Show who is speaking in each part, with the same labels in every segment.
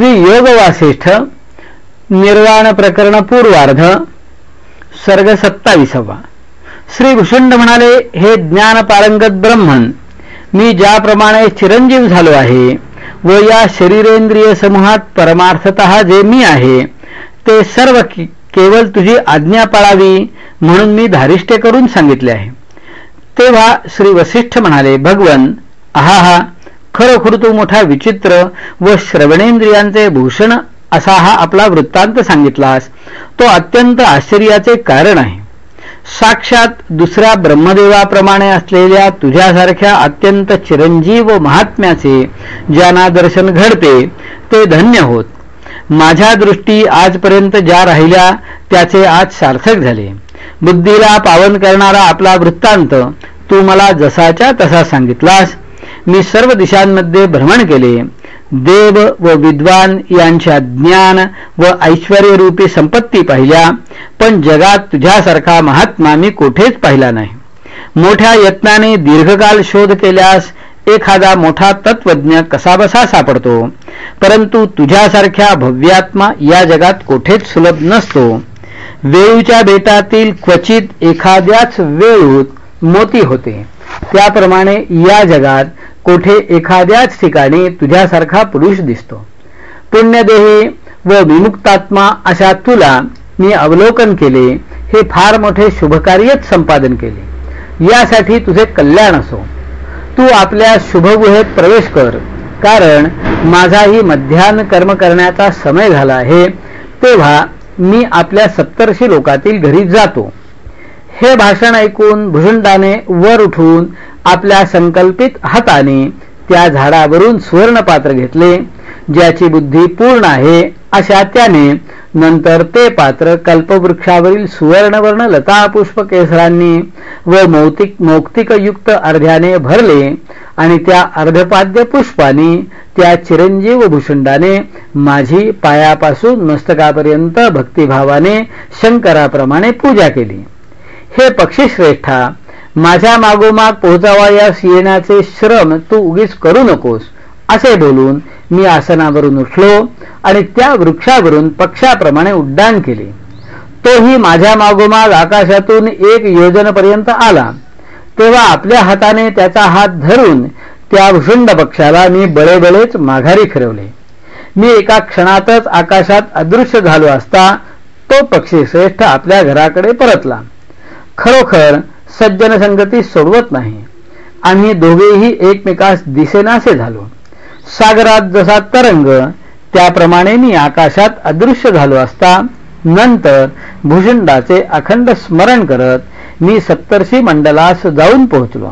Speaker 1: श्री योग वासिष्ठ निर्वाण प्रकरण पूर्वार्ध सर्ग सत्ताविसावा श्री भूषंड म्हणाले हे ज्ञान पारंगत ब्रह्मन मी ज्याप्रमाणे चिरंजीव झालो आहे व या शरीरेंद्रिय समूहात परमार्थत जे मी आहे ते सर्व केवळ तुझी आज्ञा पाळावी म्हणून मी धारिष्ट्य करून सांगितले आहे. तेव्हा श्री वसिष्ठ म्हणाले भगवन आहा खरोखर तू मोठा विचित्र व श्रवणेंद्रियांचे भूषण असा हा आपला वृत्तांत सांगितलास. तो अत्यंत आश्चर्याचे कारण आहे. साक्षात दुसऱ्या ब्रह्मदेवाप्रमाणे असलेल्या तुझ्यासारख्या अत्यंत चिरंजीव महात्म्याचे ज्यांना दर्शन घडते ते धन्य होत. माझ्या दृष्टी आजपर्यंत ज्या राहिल्या त्याचे आज सार्थक झाले. बुद्धीला पावन करणारा आपला वृत्तांत तू मला जसाच्या तसा सांगितलास मी सर्व दिशांमध्ये भ्रमण केले. देव व विद्वान यांच्या ज्ञान व ऐश्वर्यरूपी संपत्ती पाहिल्या पण जगात तुझ्यासारखा महात्मा मी कोठेच पाहिला नाही. मोठ्या यत्नाने दीर्घकाल शोध केल्यास एखादा मोठा तत्वज्ञ कसाबसा सापडतो? परंतु तुझ्यासारख्या भव्यात्मा या जगात कोठेच सुलभ नसतो. वेळूच्या बेटातील क्वचित एखाद्याच वेळूत मोती होते. त्याप्रमाणे या जगात कोठे एखाद्याच ठिकाणी तुझ्यासारखा पुरुष दिसतो. पुण्यदेही व विमुक्तात्मा अशा तुला मी अवलोकन केले हे फार मोठे शुभकार्यच संपादन केले. यासाठी तुझे कल्याण असो. तू आपल्या शुभगुहेत प्रवेश कर कारण माझाही मध्यान्ह कर्म करण्याचा समय झाला आहे तेव्हा मी आपल्या सप्तर्षी लोकातील घरी जातो. हे भाषण ऐकून भुजंडाने वर उठून आपल्या संकल्पित हाताने त्या झाडावरून सुवर्णपात्र घेतले. ज्याची बुद्धी पूर्ण आहे अशा त्याने नंतर ते पात्र कल्पवृक्षावरील सुवर्णवर्ण लता पुष्प केसरांनी व मौतिक मौक्तिकयुक्त अर्ध्याने भरले आणि त्या अर्धपाद्य पुष्पाने त्या चिरंजीव भूषुंडाने माझी पायापासून मस्तकापर्यंत भक्तिभावाने शंकराप्रमाणे पूजा केली. हे पक्षीश्रेष्ठा माझ्या मागोमाग पोहोचावयास येण्याचे श्रम तू उगीच करू नकोस असे बोलून मी आसनावरून उठलो आणि त्या वृक्षावरून पक्षाप्रमाणे उड्डाण केले. तोही माझ्या मागोमाग आकाशातून एक योजनेपर्यंत आला. तेव्हा आपल्या हाताने त्याचा हात धरून त्या भुषुंड पक्षाला मी बळेबळेच माघारी फिरवले. मी एका क्षणातच आकाशात अदृश्य झालो असता तो पक्षी श्रेष्ठ आपल्या घराकडे परतला. खरोखर सज्जन संगती सोडवत नाही. आम्ही दोघेही एकमेकास दिसेनासे झालो. सागरात जसा तरंग त्याप्रमाणे मी आकाशात अदृश्य झालो असता नंतर भूषंडाचे अखंड स्मरण करत मी सप्तर्षी मंडलास जाऊन पोहोचलो.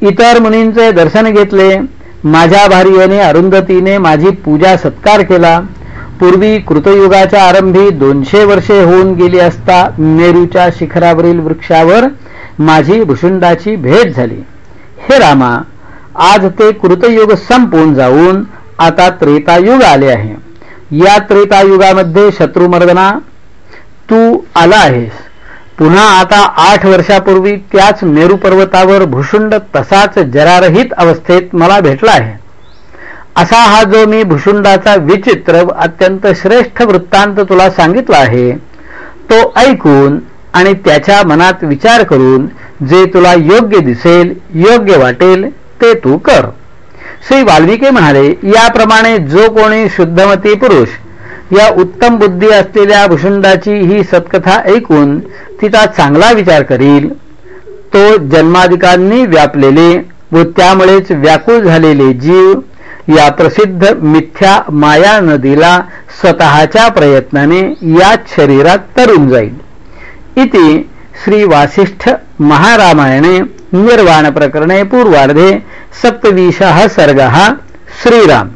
Speaker 1: इतर मुनींचे दर्शन घेतले. माझ्या भार्येने अरुंधतीने माझी पूजा सत्कार केला. पूर्वी कृतयुगाच्या आरंभी दोनशे वर्षे होऊन गेली असता मेरूच्या शिखरावरील वृक्षावर माझी भुषुंडाची भेट झाली. हे रामा आज ते कृतयुग संपून जाऊन आता त्रेतायुग आले आहे. या त्रेतायुगामध्ये शत्रुमर्दना तू आला आहेस. पुन्हा आता आठ वर्षापूर्वी त्याच मेरू पर्वतावर भुषुंड तसाच जरारहित अवस्थेत मला भेटला आहे. असा हा जो मी भुषुंडाचा विचित्र अत्यंत श्रेष्ठ वृत्तांत तुला सांगितला आहे तो ऐकून आणि त्याच्या मनात विचार करून जे तुला योग्य दिसेल योग्य वाटेल ते तू कर. श्री वाल्मिकी म्हणाले याप्रमाणे जो कोणी शुद्धमती पुरुष या उत्तम बुद्धी असलेल्या भुषुंडाची ही सत्कथा ऐकून तिचा चांगला विचार करील तो जन्माधिकांनी व्यापलेले व त्यामुळेच व्याकुळ झालेले जीव या प्रसिद्ध मिथ्या माया नदीला स्वतःच्या प्रयत्नाने याच शरीरात तरून जाईल. इति श्री वासिष्ठ महारामायणे निर्वाण प्रकरणे पूर्वार्धे सप्तविशः सर्गः श्रीराम.